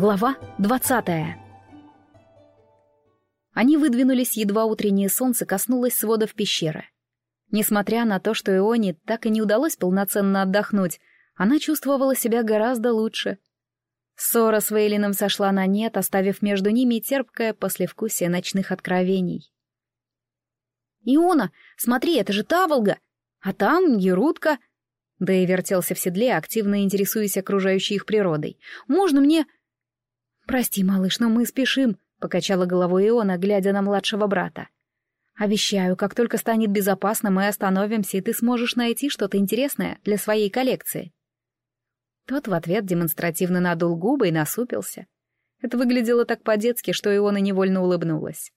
Глава двадцатая. Они выдвинулись, едва утреннее солнце коснулось сводов пещеры. Несмотря на то, что Ионе так и не удалось полноценно отдохнуть, она чувствовала себя гораздо лучше. Ссора с Вейлином сошла на нет, оставив между ними терпкое послевкусие ночных откровений. «Иона, смотри, это же Таволга! А там Ерутка!» Дэй вертелся в седле, активно интересуясь окружающей их природой. «Можно мне...» «Прости, малыш, но мы спешим», — покачала головой Иона, глядя на младшего брата. «Обещаю, как только станет безопасно, мы остановимся, и ты сможешь найти что-то интересное для своей коллекции». Тот в ответ демонстративно надул губы и насупился. Это выглядело так по-детски, что Иона невольно улыбнулась.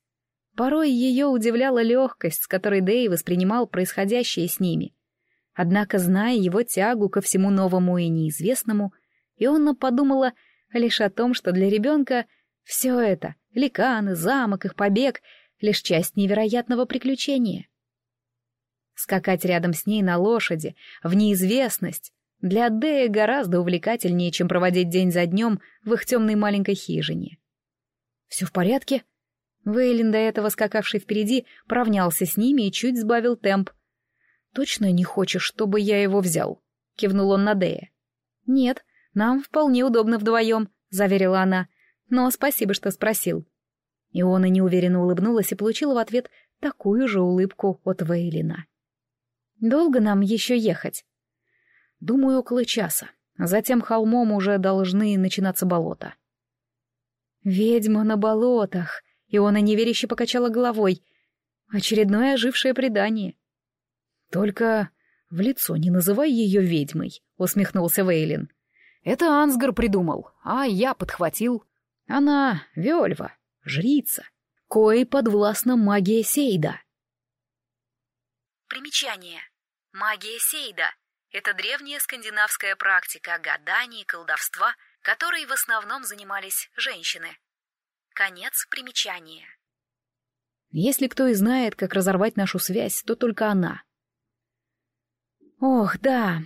Порой ее удивляла легкость, с которой Дэй воспринимал происходящее с ними — Однако, зная его тягу ко всему новому и неизвестному, Ионна подумала лишь о том, что для ребенка все это — ликаны, замок, их побег — лишь часть невероятного приключения. Скакать рядом с ней на лошади, в неизвестность, для Дея гораздо увлекательнее, чем проводить день за днем в их темной маленькой хижине. «Все в порядке?» Вейлин, до этого скакавший впереди, поравнялся с ними и чуть сбавил темп — «Точно не хочешь, чтобы я его взял?» — кивнул он на Дея. «Нет, нам вполне удобно вдвоем», — заверила она. «Но спасибо, что спросил». И он и неуверенно улыбнулась и получила в ответ такую же улыбку от Вейлина. «Долго нам еще ехать?» «Думаю, около часа. Затем холмом уже должны начинаться болота». «Ведьма на болотах!» Иона неверяще покачала головой. «Очередное ожившее предание. «Только в лицо не называй ее ведьмой», — усмехнулся Вейлин. «Это Ансгар придумал, а я подхватил. Она Вельва, жрица, коей подвластна магия Сейда». Примечание. Магия Сейда — это древняя скандинавская практика гадания и колдовства, которой в основном занимались женщины. Конец примечания. Если кто и знает, как разорвать нашу связь, то только она. Ох, да.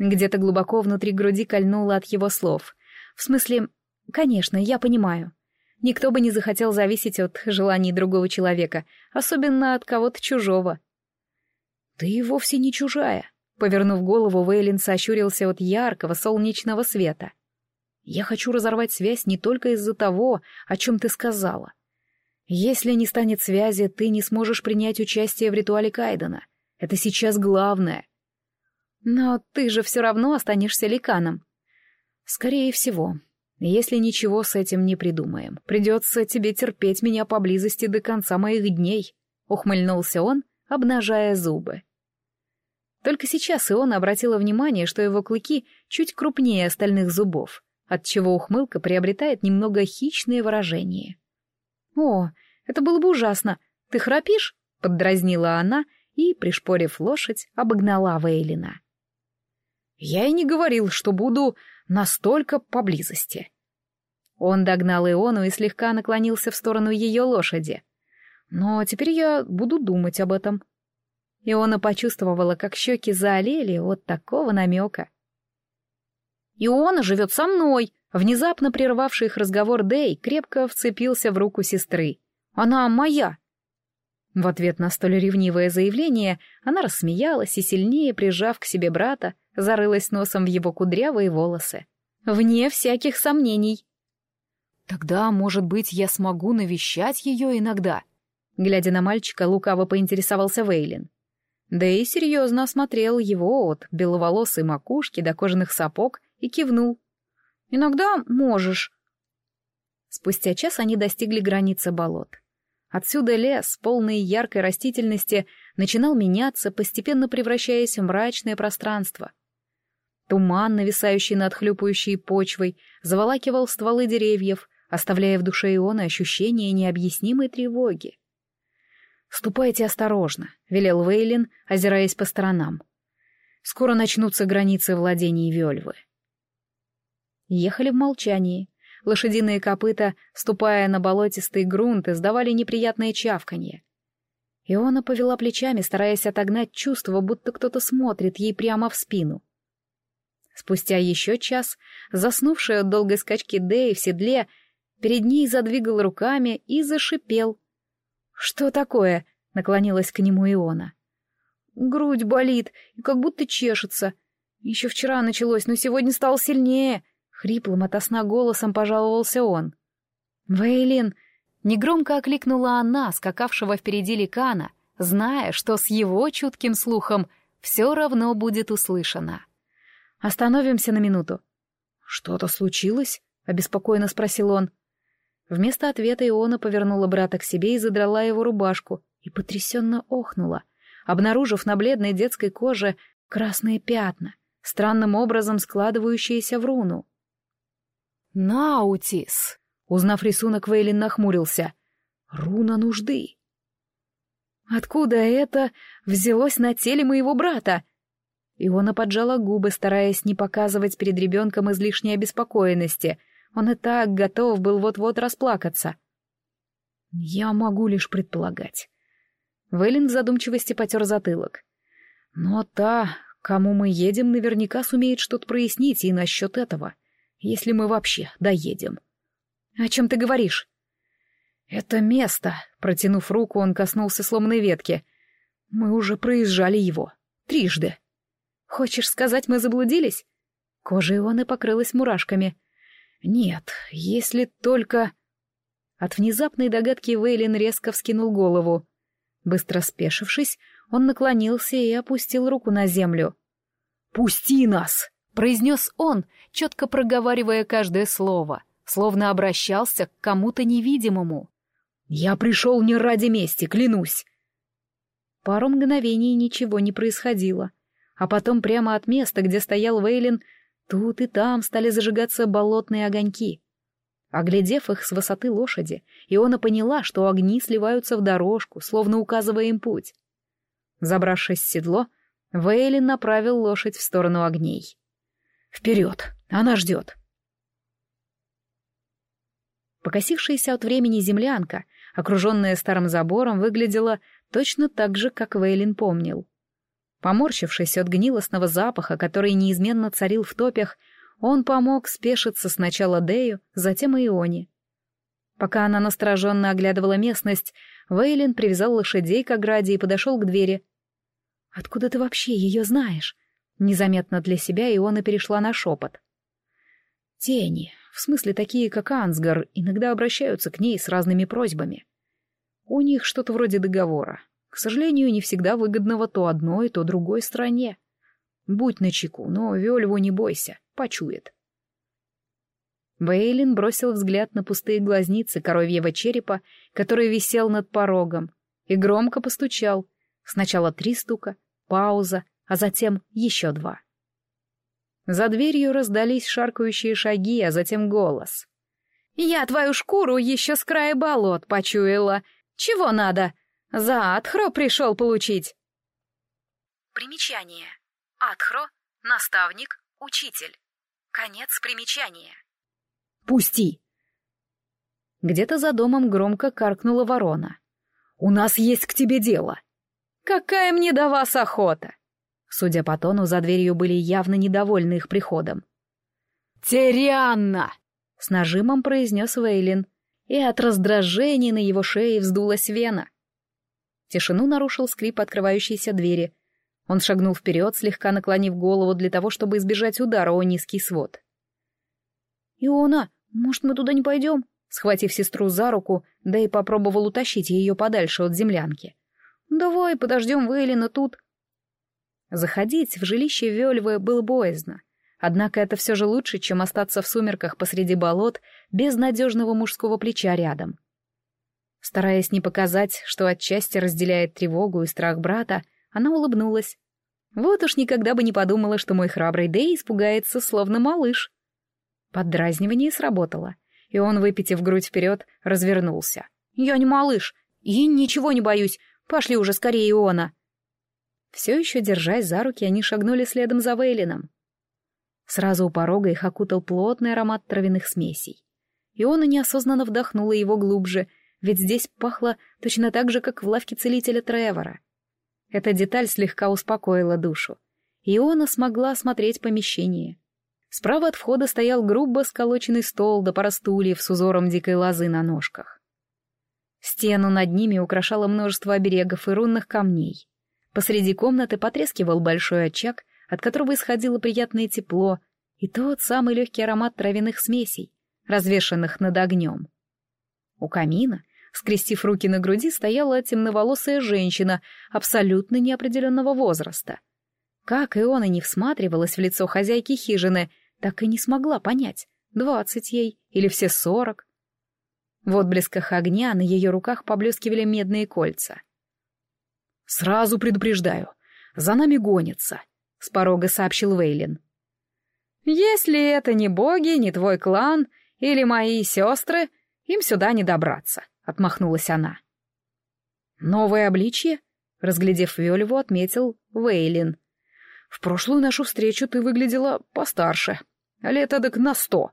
Где-то глубоко внутри груди кольнуло от его слов. В смысле, конечно, я понимаю. Никто бы не захотел зависеть от желаний другого человека, особенно от кого-то чужого. Ты вовсе не чужая. Повернув голову, Вейлин сощурился от яркого солнечного света. Я хочу разорвать связь не только из-за того, о чем ты сказала. Если не станет связи, ты не сможешь принять участие в ритуале Кайдена. Это сейчас главное. Но ты же все равно останешься ликаном. Скорее всего. Если ничего с этим не придумаем, придется тебе терпеть меня поблизости до конца моих дней, ухмыльнулся он, обнажая зубы. Только сейчас и он обратила внимание, что его клыки чуть крупнее остальных зубов, отчего ухмылка приобретает немного хищное выражение. «О, это было бы ужасно! Ты храпишь?» — поддразнила она и, пришпорив лошадь, обогнала Вейлина. Я и не говорил, что буду настолько поблизости. Он догнал Иону и слегка наклонился в сторону ее лошади. Но теперь я буду думать об этом. Иона почувствовала, как щеки заолели от такого намека. «Иона живет со мной!» Внезапно прервавший их разговор Дэй крепко вцепился в руку сестры. «Она моя!» В ответ на столь ревнивое заявление она рассмеялась и, сильнее прижав к себе брата, зарылась носом в его кудрявые волосы. Вне всяких сомнений. «Тогда, может быть, я смогу навещать ее иногда?» Глядя на мальчика, лукаво поинтересовался Вейлин. Да и серьезно осмотрел его от беловолосой макушки до кожаных сапог и кивнул. «Иногда можешь». Спустя час они достигли границы болот. Отсюда лес, полный яркой растительности, начинал меняться, постепенно превращаясь в мрачное пространство. Туман, нависающий над хлюпающей почвой, заволакивал стволы деревьев, оставляя в душе Иона ощущение необъяснимой тревоги. «Ступайте осторожно», — велел Вейлин, озираясь по сторонам. «Скоро начнутся границы владений Вельвы». Ехали в молчании. Лошадиные копыта, ступая на болотистый грунт, издавали неприятное чавканье. Иона повела плечами, стараясь отогнать чувство, будто кто-то смотрит ей прямо в спину. Спустя еще час, заснувший от долгой скачки Дэй в седле, перед ней задвигал руками и зашипел. «Что такое?» — наклонилась к нему Иона. «Грудь болит и как будто чешется. Еще вчера началось, но сегодня стал сильнее», — хриплым ото сна голосом пожаловался он. «Вейлин!» — негромко окликнула она, скакавшего впереди ликана, зная, что с его чутким слухом все равно будет услышано. «Остановимся на минуту». «Что-то случилось?» — обеспокоенно спросил он. Вместо ответа Иона повернула брата к себе и задрала его рубашку, и потрясенно охнула, обнаружив на бледной детской коже красные пятна, странным образом складывающиеся в руну. «Наутис!» Узнав рисунок, Вейлин нахмурился. «Руна нужды!» «Откуда это взялось на теле моего брата?» Иона поджала губы, стараясь не показывать перед ребенком излишней обеспокоенности — он и так готов был вот-вот расплакаться. Я могу лишь предполагать. Вейлин в задумчивости потер затылок. Но та, кому мы едем, наверняка сумеет что-то прояснить и насчет этого, если мы вообще доедем. О чем ты говоришь? Это место, протянув руку, он коснулся сломанной ветки. Мы уже проезжали его. Трижды. Хочешь сказать, мы заблудились? Кожа Ионы покрылась мурашками — нет, если только... От внезапной догадки Вейлин резко вскинул голову. Быстро спешившись, он наклонился и опустил руку на землю. «Пусти нас!» — произнес он, четко проговаривая каждое слово, словно обращался к кому-то невидимому. «Я пришел не ради мести, клянусь!» Пару мгновений ничего не происходило, а потом прямо от места, где стоял Вейлин, Тут и там стали зажигаться болотные огоньки. Оглядев их с высоты лошади, Иона поняла, что огни сливаются в дорожку, словно указывая им путь. Забравшись в седло, Вейлин направил лошадь в сторону огней. «Вперед! Она ждет!» Покосившаяся от времени землянка, окруженная старым забором, выглядела точно так же, как Вейлин помнил. Поморщившись от гнилостного запаха, который неизменно царил в топях, он помог спешиться сначала Дею, затем Ионе. Пока она настороженно оглядывала местность, Вейлин привязал лошадей к ограде и подошел к двери. «Откуда ты вообще ее знаешь?» Незаметно для себя Иона перешла на шепот. «Тени, в смысле такие, как Ансгар, иногда обращаются к ней с разными просьбами. У них что-то вроде договора. К сожалению, не всегда выгодного то одной, то другой стране. Будь начеку, но Вельву не бойся, почует. Бейлин бросил взгляд на пустые глазницы коровьего черепа, который висел над порогом, и громко постучал. Сначала три стука, пауза, а затем еще два. За дверью раздались шаркающие шаги, а затем голос. «Я твою шкуру еще с края болот почуяла. Чего надо?» За Атхро пришел получить. Примечание. Атхро — наставник, учитель. Конец примечания. Пусти. Где-то за домом громко каркнула ворона. У нас есть к тебе дело. Какая мне до вас охота? Судя по тону, за дверью были явно недовольны их приходом. «Терианна!» — с нажимом произнес Вейлин, и от раздражения на его шее вздулась вена. Тишину нарушил скрип открывающейся двери. Он шагнул вперед, слегка наклонив голову для того, чтобы избежать удара о низкий свод. «Иона, может, мы туда не пойдем?» Схватив сестру за руку, да и попробовал утащить ее подальше от землянки. «Давай, подождем Вейлина тут». Заходить в жилище Вельвы было боязно. Однако это все же лучше, чем остаться в сумерках посреди болот без надежного мужского плеча рядом. Стараясь не показать, что отчасти разделяет тревогу и страх брата, она улыбнулась. Вот уж никогда бы не подумала, что мой храбрый Дэй испугается, словно малыш. Поддразнивание сработало, и он, выпитив грудь вперед, развернулся. «Я не малыш, и ничего не боюсь. Пошли уже скорее, Иона!» Все еще держась за руки, они шагнули следом за Вейлином. Сразу у порога их окутал плотный аромат травяных смесей. Иона неосознанно вдохнула его глубже — ведь здесь пахло точно так же, как в лавке целителя Тревора. Эта деталь слегка успокоила душу, Иона смогла осмотреть помещение. Справа от входа стоял грубо сколоченный стол да пара стульев с узором дикой лозы на ножках. Стену над ними украшало множество оберегов и рунных камней. Посреди комнаты потрескивал большой очаг, от которого исходило приятное тепло, и тот самый легкий аромат травяных смесей, развешанных над огнем. У камина, скрестив руки на груди, стояла темноволосая женщина абсолютно неопределенного возраста. Как и он и не всматривалась в лицо хозяйки хижины, так и не смогла понять, двадцать ей или все сорок. В отблесках огня на ее руках поблескивали медные кольца. «Сразу предупреждаю, за нами гонится», — с порога сообщил Вейлин. «Если это не боги, не твой клан или мои сестры, им сюда не добраться», — отмахнулась она. «Новое обличье?» — разглядев Вельву, отметил Вейлин. «В прошлую нашу встречу ты выглядела постарше, лет эдак на сто».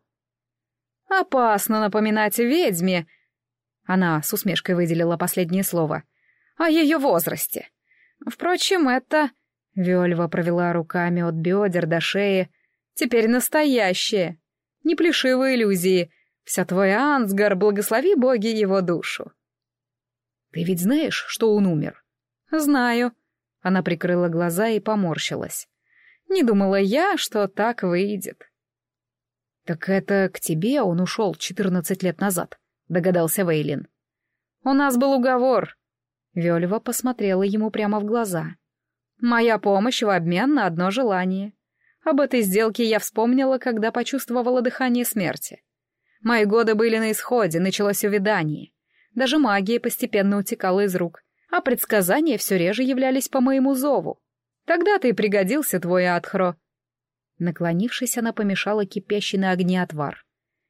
«Опасно напоминать ведьме», — она с усмешкой выделила последнее слово, — «о ее возрасте. Впрочем, это...» — Вельва провела руками от бедер до шеи. «Теперь настоящее. Не плешивые иллюзии. Вся твой Ансгар, благослови боги его душу». «Ты ведь знаешь, что он умер?» «Знаю». Она прикрыла глаза и поморщилась. «Не думала я, что так выйдет». «Так это к тебе он ушел четырнадцать лет назад», — догадался Вейлин. «У нас был уговор». Вельва посмотрела ему прямо в глаза. «Моя помощь в обмен на одно желание. Об этой сделке я вспомнила, когда почувствовала дыхание смерти. Мои годы были на исходе, началось увядание. Даже магия постепенно утекала из рук, а предсказания все реже являлись по моему зову. Тогда-то и пригодился твой Адхро. Наклонившись, она помешала кипящий на огне отвар.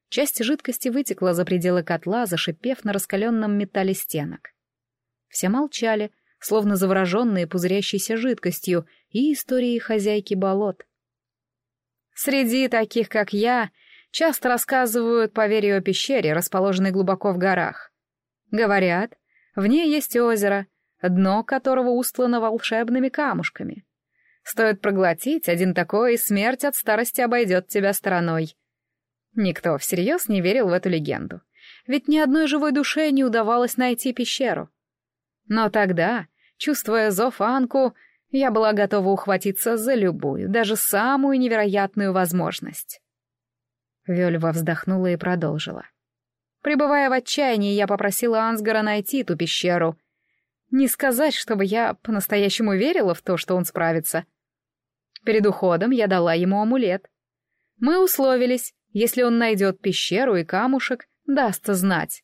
Часть жидкости вытекла за пределы котла, зашипев на раскаленном металле стенок. Все молчали, словно завороженные пузырящейся жидкостью и историей хозяйки болот. «Среди таких, как я, часто рассказывают поверью о пещере, расположенной глубоко в горах. Говорят, в ней есть озеро, дно которого устлано волшебными камушками. Стоит проглотить один такой, и смерть от старости обойдет тебя стороной. Никто всерьез не верил в эту легенду, ведь ни одной живой душе не удавалось найти пещеру. Но тогда, чувствуя зов Анку, я была готова ухватиться за любую, даже самую невероятную возможность. Вельва вздохнула и продолжила. Пребывая в отчаянии, я попросила Ансгара найти ту пещеру. Не сказать, чтобы я по-настоящему верила в то, что он справится — Перед уходом я дала ему амулет. Мы условились, если он найдет пещеру и камушек, даст знать.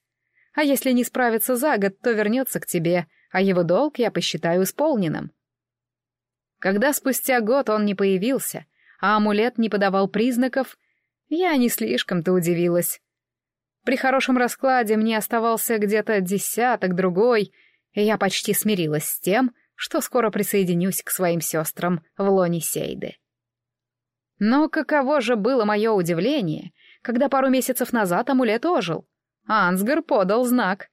А если не справится за год, то вернется к тебе, а его долг я посчитаю исполненным. Когда спустя год он не появился, а амулет не подавал признаков, я не слишком-то удивилась. При хорошем раскладе мне оставался где-то десяток другой, и я почти смирилась с тем, что скоро присоединюсь к своим сестрам в лоне Сейды. Но каково же было мое удивление, когда пару месяцев назад амулет ожил. Ансгар подал знак.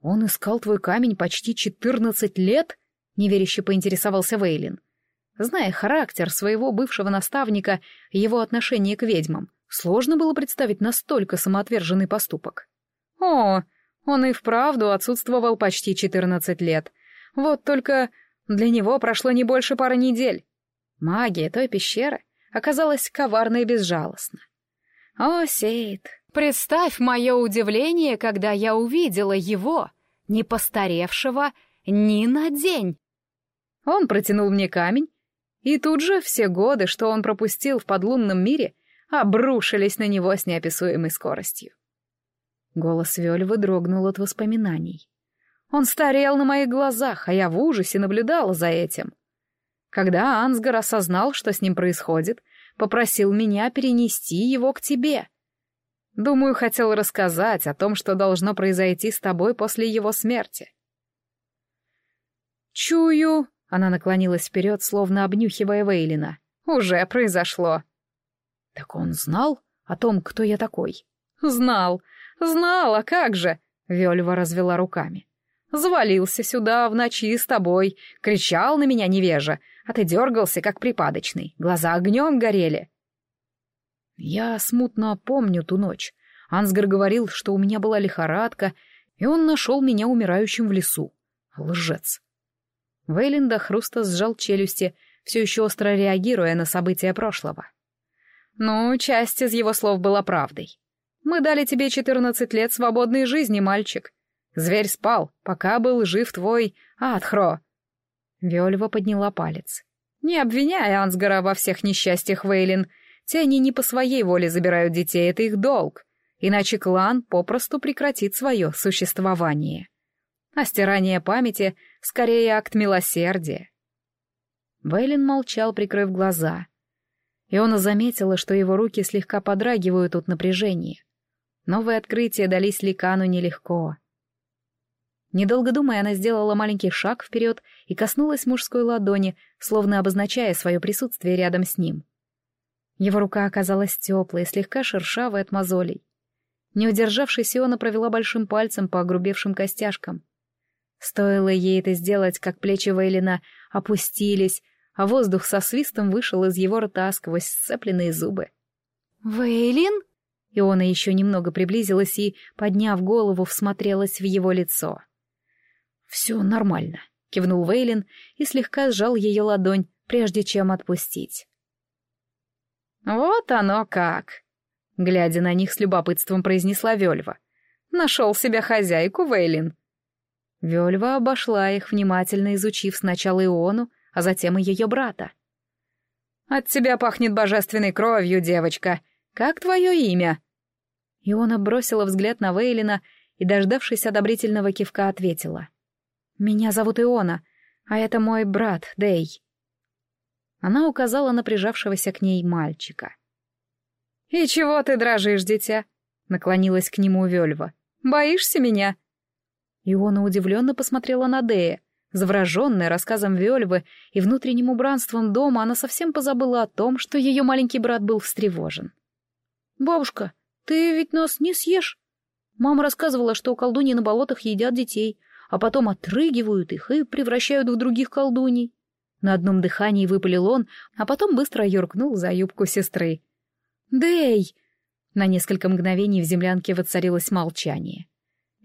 «Он искал твой камень почти четырнадцать лет?» — неверяще поинтересовался Вейлин. Зная характер своего бывшего наставника и его отношение к ведьмам, сложно было представить настолько самоотверженный поступок. «О, он и вправду отсутствовал почти четырнадцать лет, вот только для него прошло не больше пары недель. Магия той пещеры оказалась коварной и безжалостна. О, Сейд, представь мое удивление, когда я увидела его, не постаревшего ни на день. Он протянул мне камень, и тут же все годы, что он пропустил в подлунном мире, обрушились на него с неописуемой скоростью. Голос Вельвы дрогнул от воспоминаний. Он старел на моих глазах, а я в ужасе наблюдала за этим. Когда Ансгар осознал, что с ним происходит, попросил меня перенести его к тебе. Думаю, хотел рассказать о том, что должно произойти с тобой после его смерти. «Чую», — она наклонилась вперед, словно обнюхивая Вейлина, — «уже произошло». «Так он знал о том, кто я такой?» «Знал, знал, а как же?» — Вельва развела руками. Завалился сюда в ночи с тобой, кричал на меня невежа, а ты дергался, как припадочный, глаза огнем горели. Я смутно помню ту ночь. Ансгар говорил, что у меня была лихорадка, и он нашел меня умирающим в лесу. Лжец. Вейлин до хруста сжал челюсти, все еще остро реагируя на события прошлого. Ну, часть из его слов была правдой. Мы дали тебе четырнадцать лет свободной жизни, мальчик. Зверь спал, пока был жив твой Адхро. Вельва подняла палец. Не обвиняй Ансгара во всех несчастьях, Вейлин. Тени не по своей воле забирают детей, это их долг. Иначе клан попросту прекратит свое существование. А стирание памяти — скорее акт милосердия. Вейлин молчал, прикрыв глаза. Иона заметила, что его руки слегка подрагивают от напряжения. Новые открытия дались Ликану нелегко. Недолго думая, она сделала маленький шаг вперед и коснулась мужской ладони, словно обозначая свое присутствие рядом с ним. Его рука оказалась теплой, слегка шершавой от мозолей. Не удержавшись, Иона провела большим пальцем по огрубевшим костяшкам. Стоило ей это сделать, как плечи Вейлина опустились, а воздух со свистом вышел из его рта сквозь сцепленные зубы. «Вейлин?» Иона еще немного приблизилась и, подняв голову, всмотрелась в его лицо. «Все нормально», — кивнул Вейлин и слегка сжал ее ладонь, прежде чем отпустить. «Вот оно как!» — глядя на них с любопытством произнесла Вельва. «Нашел себя хозяйку, Вейлин». Вельва обошла их, внимательно изучив сначала Иону, а затем и ее брата. «От тебя пахнет божественной кровью, девочка. Как твое имя?» Иона бросила взгляд на Вейлина и, дождавшись одобрительного кивка, ответила. «Меня зовут Иона, а это мой брат, Дей». Она указала на прижавшегося к ней мальчика. «И чего ты дрожишь, дитя?» — наклонилась к нему Вельва. «Боишься меня?» Иона удивленно посмотрела на Дея. Завраженная рассказом Вельвы и внутренним убранством дома, она совсем позабыла о том, что ее маленький брат был встревожен. «Бабушка, ты ведь нас не съешь?» Мама рассказывала, что колдуньи на болотах едят детей, а потом отрыгивают их и превращают в других колдуней. На одном дыхании выпалил он, а потом быстро юркнул за юбку сестры. «Дэй!» На несколько мгновений в землянке воцарилось молчание.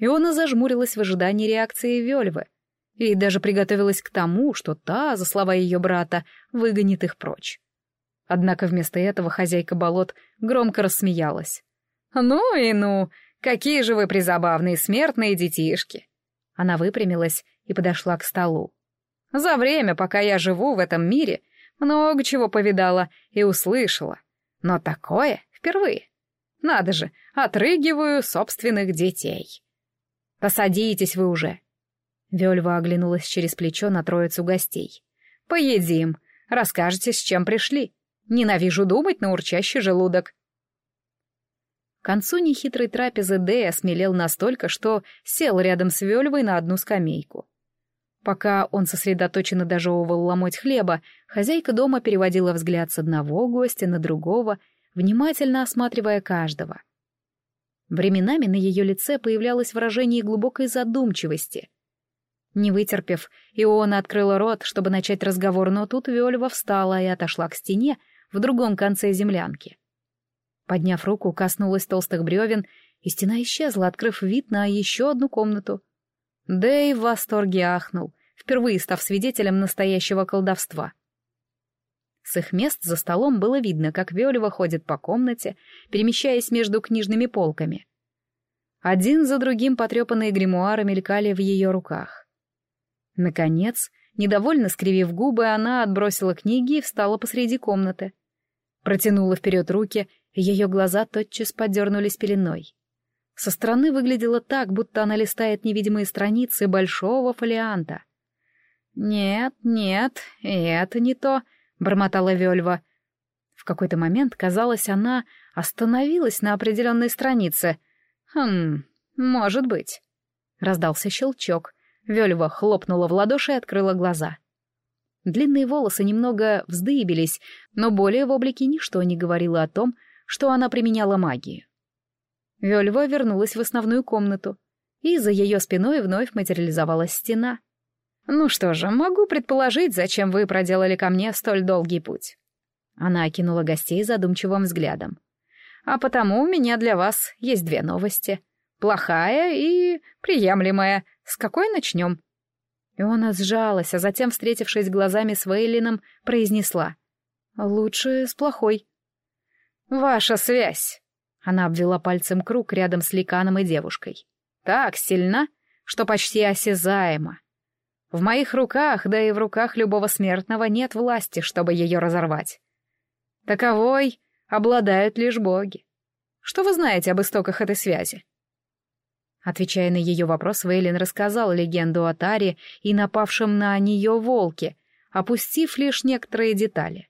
Иона зажмурилась в ожидании реакции Вельвы и даже приготовилась к тому, что та, за слова ее брата, выгонит их прочь. Однако вместо этого хозяйка болот громко рассмеялась. «Ну и ну! Какие же вы призабавные смертные детишки!» Она выпрямилась и подошла к столу. «За время, пока я живу в этом мире, много чего повидала и услышала. Но такое впервые. Надо же, отрыгиваю собственных детей. Посадитесь вы уже!» Вельва оглянулась через плечо на троицу гостей. «Поедим. Расскажете, с чем пришли. Ненавижу думать на урчащий желудок». К концу нехитрой трапезы Дэй осмелел настолько, что сел рядом с Вельвой на одну скамейку. Пока он сосредоточенно дожевывал ломоть хлеба, хозяйка дома переводила взгляд с одного гостя на другого, внимательно осматривая каждого. Временами на ее лице появлялось выражение глубокой задумчивости. Не вытерпев, Иона открыла рот, чтобы начать разговор, но тут Вельва встала и отошла к стене в другом конце землянки. Подняв руку, коснулась толстых бревен, и стена исчезла, открыв вид на еще одну комнату. Дэй в восторге ахнул, впервые став свидетелем настоящего колдовства. С их мест за столом было видно, как Виолева ходит по комнате, перемещаясь между книжными полками. Один за другим потрепанные гримуары мелькали в ее руках. Наконец, недовольно скривив губы, она отбросила книги и встала посреди комнаты. Протянула вперед руки ее глаза тотчас подернулись пеленой. Со стороны выглядело так, будто она листает невидимые страницы большого фолианта. «Нет, нет, это не то», — бормотала Вельва. В какой-то момент, казалось, она остановилась на определенной странице. «Хм, может быть». Раздался щелчок. Вельва хлопнула в ладоши и открыла глаза. Длинные волосы немного вздыбились, но более в облике ничто не говорило о том, что она применяла магию. Вельва вернулась в основную комнату, и за ее спиной вновь материализовалась стена. «Ну что же, могу предположить, зачем вы проделали ко мне столь долгий путь». Она окинула гостей задумчивым взглядом. А потому у меня для вас есть две новости. Плохая и приемлемая. С какой начнем?» Иона сжалась, а затем, встретившись глазами с Вейлином, произнесла. «Лучше с плохой». «Ваша связь!» Она обвела пальцем круг рядом с Ликаном и девушкой. «Так сильна, что почти осязаема. В моих руках, да и в руках любого смертного нет власти, чтобы ее разорвать. Таковой обладают лишь боги. Что вы знаете об истоках этой связи?» Отвечая на ее вопрос, Вейлин рассказал легенду о Таре и напавшем на нее волке, опустив лишь некоторые детали.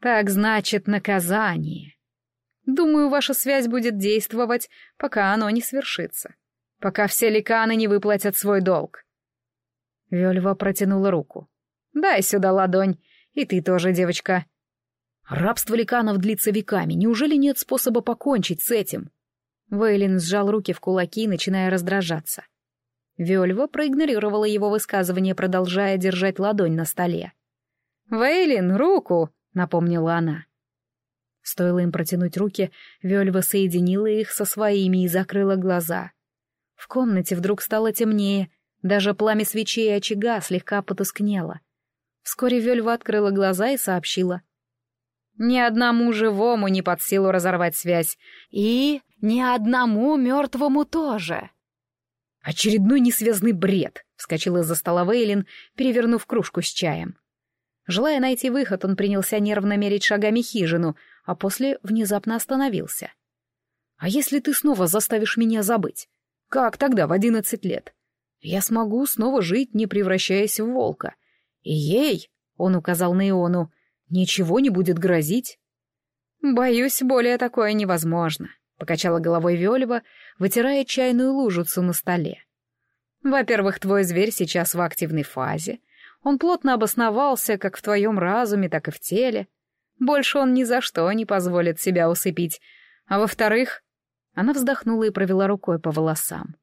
«Так значит, наказание. Думаю, ваша связь будет действовать, пока оно не свершится, пока все ликаны не выплатят свой долг». Вельва протянула руку. «Дай сюда ладонь, и ты тоже, девочка». Рабство ликанов длится веками, неужели нет способа покончить с этим?» Вейлин сжал руки в кулаки, начиная раздражаться. Вельва проигнорировала его высказывание, продолжая держать ладонь на столе. «Вейлин, руку!» — напомнила она. Стоило им протянуть руки, Вельва соединила их со своими и закрыла глаза. В комнате вдруг стало темнее, даже пламя свечей и очага слегка потускнело. Вскоре Вельва открыла глаза и сообщила. «Ни одному живому не под силу разорвать связь, и ни одному мертвому тоже. Очередной несвязный бред, вскочил из-за стола Вейлин, перевернув кружку с чаем. Желая найти выход, он принялся нервно мерить шагами хижину, а после внезапно остановился. «А если ты снова заставишь меня забыть? Как тогда, в одиннадцать лет? Я смогу снова жить, не превращаясь в волка. И ей, — он указал на Иону, — ничего не будет грозить?» «Боюсь, более такое невозможно», покачала головой Виолева, вытирая чайную лужицу на столе. Во-первых, твой зверь сейчас в активной фазе. Он плотно обосновался как в твоем разуме, так и в теле. Больше он ни за что не позволит себя усыпить. А во-вторых, она вздохнула и провела рукой по волосам.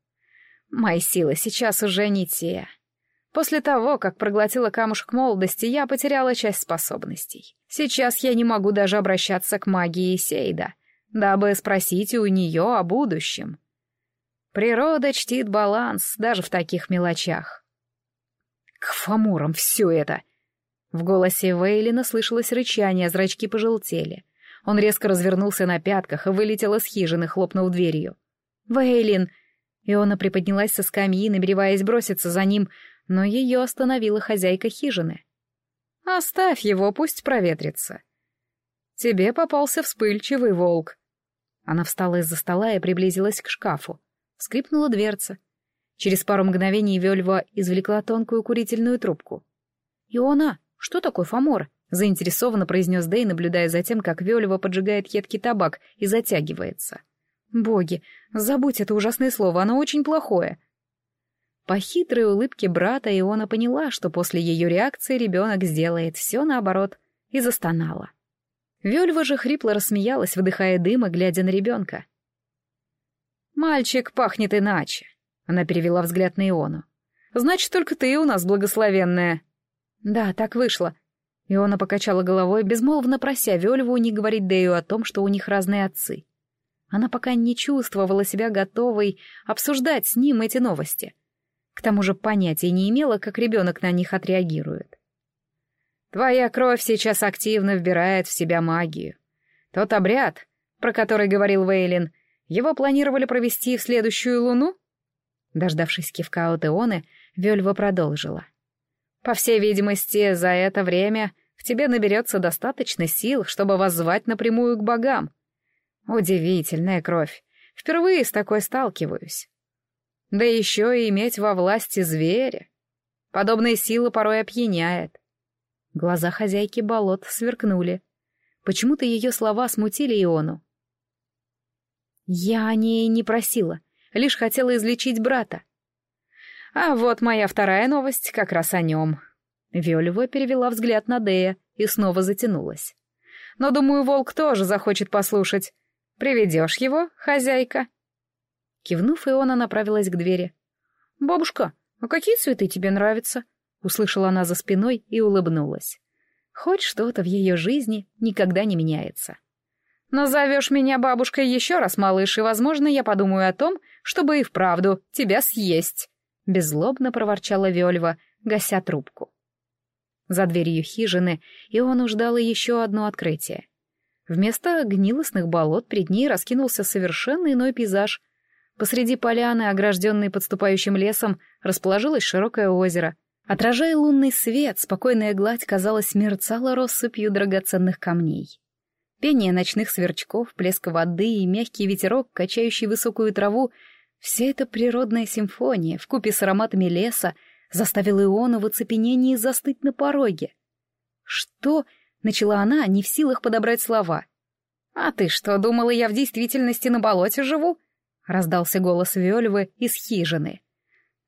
Мои силы сейчас уже не те. После того, как проглотила камушек молодости, я потеряла часть способностей. Сейчас я не могу даже обращаться к магии Сейда дабы спросить у нее о будущем. Природа чтит баланс даже в таких мелочах. К фамурам все это. В голосе Вейлина слышалось рычание, зрачки пожелтели. Он резко развернулся на пятках и вылетел из хижины, хлопнув дверью. «Вейлин!» Иона приподнялась со скамьи, намереваясь броситься за ним, но ее остановила хозяйка хижины. «Оставь его, пусть проветрится. Тебе попался вспыльчивый волк. Она встала из-за стола и приблизилась к шкафу. Скрипнула дверца. Через пару мгновений Вельва извлекла тонкую курительную трубку. «Иона, что такое фамор?» — заинтересованно произнес Дэй, наблюдая за тем, как Вельва поджигает едкий табак и затягивается. «Боги, забудь это ужасное слово, оно очень плохое». По хитрой улыбке брата Иона поняла, что после ее реакции ребенок сделает все наоборот, и застонала. Вельва же хрипло рассмеялась, выдыхая дым и глядя на ребенка. «Мальчик пахнет иначе», — она перевела взгляд на Иону. «Значит, только ты у нас благословенная». «Да, так вышло». Иона покачала головой, безмолвно прося Вельву не говорить Дэю о том, что у них разные отцы. Она пока не чувствовала себя готовой обсуждать с ним эти новости. К тому же понятия не имела, как ребенок на них отреагирует. Твоя кровь сейчас активно вбирает в себя магию. Тот обряд, про который говорил Вейлин, его планировали провести в следующую луну? Дождавшись кивка от Ионы, Вельва продолжила. По всей видимости, за это время в тебе наберется достаточно сил, чтобы воззвать напрямую к богам. Удивительная кровь. Впервые с такой сталкиваюсь. Да еще и иметь во власти зверя. Подобная сила порой опьяняет. Глаза хозяйки болот сверкнули. Почему-то ее слова смутили Иону. «Я о ней не просила, лишь хотела излечить брата». «А вот моя вторая новость как раз о нем». Виолева перевела взгляд на Дея и снова затянулась. «Но, думаю, волк тоже захочет послушать. Приведешь его, хозяйка?» Кивнув, Иона направилась к двери. «Бабушка, а какие цветы тебе нравятся?» Услышала она за спиной и улыбнулась. Хоть что-то в ее жизни никогда не меняется. Назовешь меня бабушкой еще раз, малыш, и, возможно, я подумаю о том, чтобы и вправду тебя съесть», — беззлобно проворчала Вельва, гася трубку. За дверью хижины Иона ждала еще одно открытие. Вместо гнилостных болот перед ней раскинулся совершенно иной пейзаж. Посреди поляны, огражденной подступающим лесом, расположилось широкое озеро. Отражая лунный свет, спокойная гладь, казалось, мерцала россыпью драгоценных камней. Пение ночных сверчков, плеск воды и мягкий ветерок, качающий высокую траву — вся эта природная симфония, вкупе с ароматами леса, заставила Иона в оцепенении застыть на пороге. «Что?» — начала она, не в силах подобрать слова. «А ты что, думала, я в действительности на болоте живу?» — раздался голос Вельвы из хижины.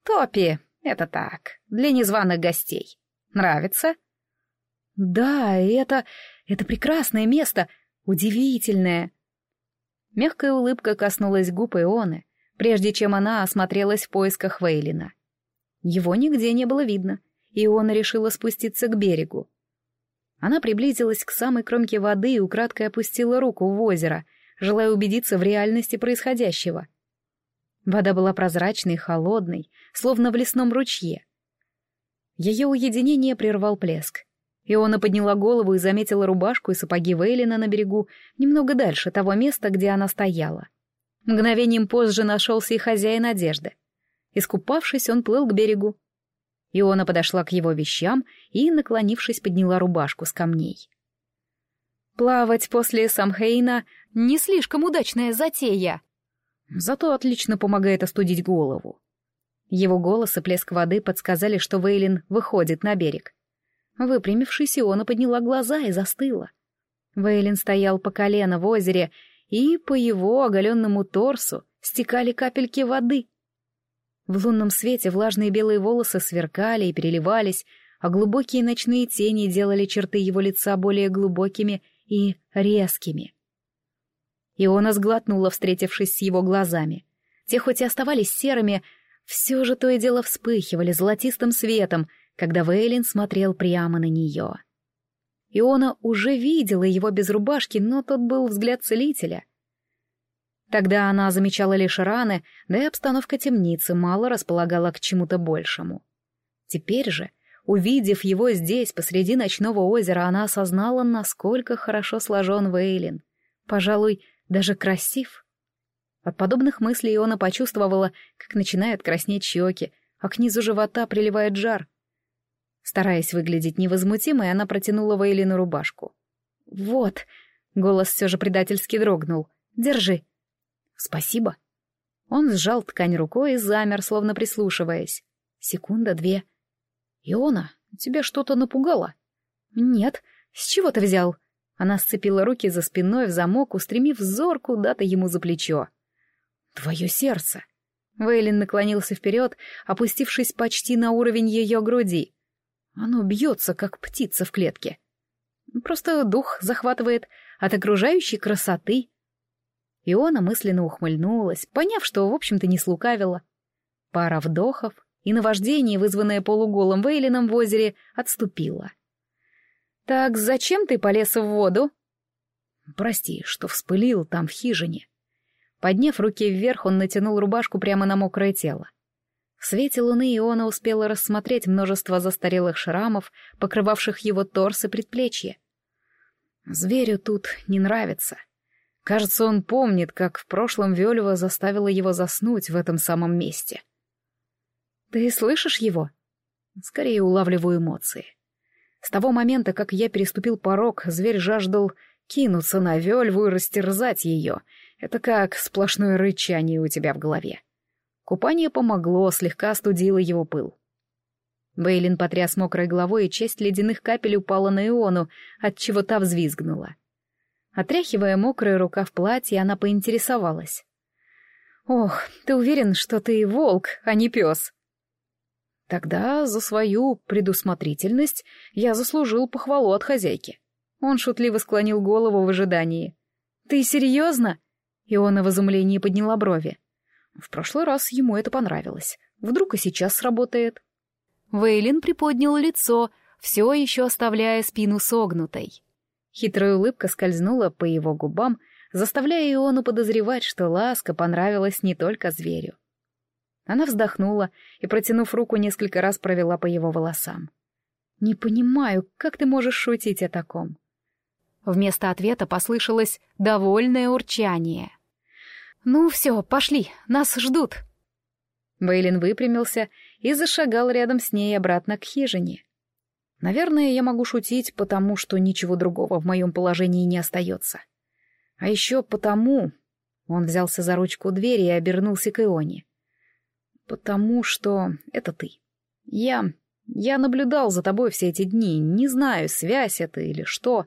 «Топи, это так, для незваных гостей. Нравится?» «Да, это... это прекрасное место. Удивительное. Мягкая улыбка коснулась губ Ионы, прежде чем она осмотрелась в поисках Вейлина. Его нигде не было видно, и Иона решила спуститься к берегу. Она приблизилась к самой кромке воды и украдкой опустила руку в озеро, желая убедиться в реальности происходящего. Вода была прозрачной и холодной, словно в лесном ручье. Ее уединение прервал плеск. Иона подняла голову и заметила рубашку и сапоги Вейлина на берегу, немного дальше того места, где она стояла. Мгновением позже нашелся и хозяин одежды. Искупавшись, он плыл к берегу. Иона подошла к его вещам и, наклонившись, подняла рубашку с камней. Плавать после Самхейна — не слишком удачная затея. Зато отлично помогает остудить голову. Его голос и плеск воды подсказали, что Вейлин выходит на берег. Выпрямившись, Иона подняла глаза и застыла. Вейлин стоял по колено в озере, и по его оголенному торсу стекали капельки воды. В лунном свете влажные белые волосы сверкали и переливались, а глубокие ночные тени делали черты его лица более глубокими и резкими. Иона сглотнула, встретившись с его глазами. Те хоть и оставались серыми, все же то и дело вспыхивали золотистым светом — когда Вейлин смотрел прямо на нее. Иона уже видела его без рубашки, но тот был взгляд целителя. Тогда она замечала лишь раны, да и обстановка темницы мало располагала к чему-то большему. Теперь же, увидев его здесь, посреди ночного озера, она осознала, насколько хорошо сложен Вейлин. Пожалуй, даже красив. От подобных мыслей Иона почувствовала, как начинают краснеть щеки, а к низу живота приливает жар. Стараясь выглядеть невозмутимой, она протянула Вейлину рубашку. «Вот», — голос все же предательски дрогнул, — «держи». «Спасибо». Он сжал ткань рукой и замер, словно прислушиваясь. Секунда, две. «Иона, тебя что-то напугало?» «Нет. С чего ты взял?» Она сцепила руки за спиной в замок, устремив взор куда-то ему за плечо. «Твое сердце!» Вейлин наклонился вперед, опустившись почти на уровень ее груди. Оно бьется, как птица в клетке. Просто дух захватывает от окружающей красоты. Иона мысленно ухмыльнулась, поняв, что, в общем-то, не слукавила. Пара вдохов, и наваждение, вызванное полуголым Вейлином в озере, отступило. «Так зачем ты полез в воду?» «Прости, что вспылил там в хижине». Подняв руки вверх, он натянул рубашку прямо на мокрое тело. В свете луны Иона успела рассмотреть множество застарелых шрамов, покрывавших его торс и предплечье. Зверю тут не нравится. Кажется, он помнит, как в прошлом Вельва заставила его заснуть в этом самом месте. «Ты слышишь его?» Скорее улавливаю эмоции. С того момента, как я переступил порог, зверь жаждал кинуться на Вельву и растерзать ее. Это как сплошное рычание у тебя в голове. Купание помогло, слегка остудило его пыл. Бейлин потряс мокрой головой, и часть ледяных капель упала на Иону, отчего та взвизгнула. Отряхивая мокрые рука в платье, она поинтересовалась. «Ох, ты уверен, что ты волк, а не пес?» Тогда за свою предусмотрительность я заслужил похвалу от хозяйки. Он шутливо склонил голову в ожидании. «Ты серьезно?» Иона в изумлении подняла брови. В прошлый раз ему это понравилось. Вдруг и сейчас сработает. Вейлин приподнял лицо, все еще оставляя спину согнутой. Хитрая улыбка скользнула по его губам, заставляя Иону подозревать, что ласка понравилась не только зверю. Она вздохнула и, протянув руку, несколько раз провела по его волосам. «Не понимаю, как ты можешь шутить о таком?» Вместо ответа послышалось довольное урчание. «Ну все, пошли, нас ждут». Бейлин выпрямился и зашагал рядом с ней обратно к хижине. Наверное, я могу шутить, потому что ничего другого в моем положении не остается. А еще потому... Он взялся за ручку двери и обернулся к Ионе. «Потому что это ты. Я... я наблюдал за тобой все эти дни, не знаю, связь это или что,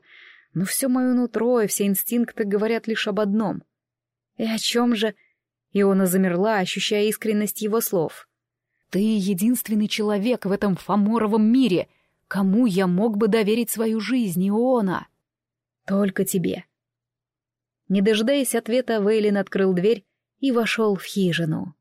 но все мое нутро и все инстинкты говорят лишь об одном. И о чем же...» Иона замерла, ощущая искренность его слов. «Ты единственный человек в этом фаморовом мире, кому я мог бы доверить свою жизнь, Иона. Только тебе». Не дожидаясь ответа, Вейлин открыл дверь и вошел в хижину.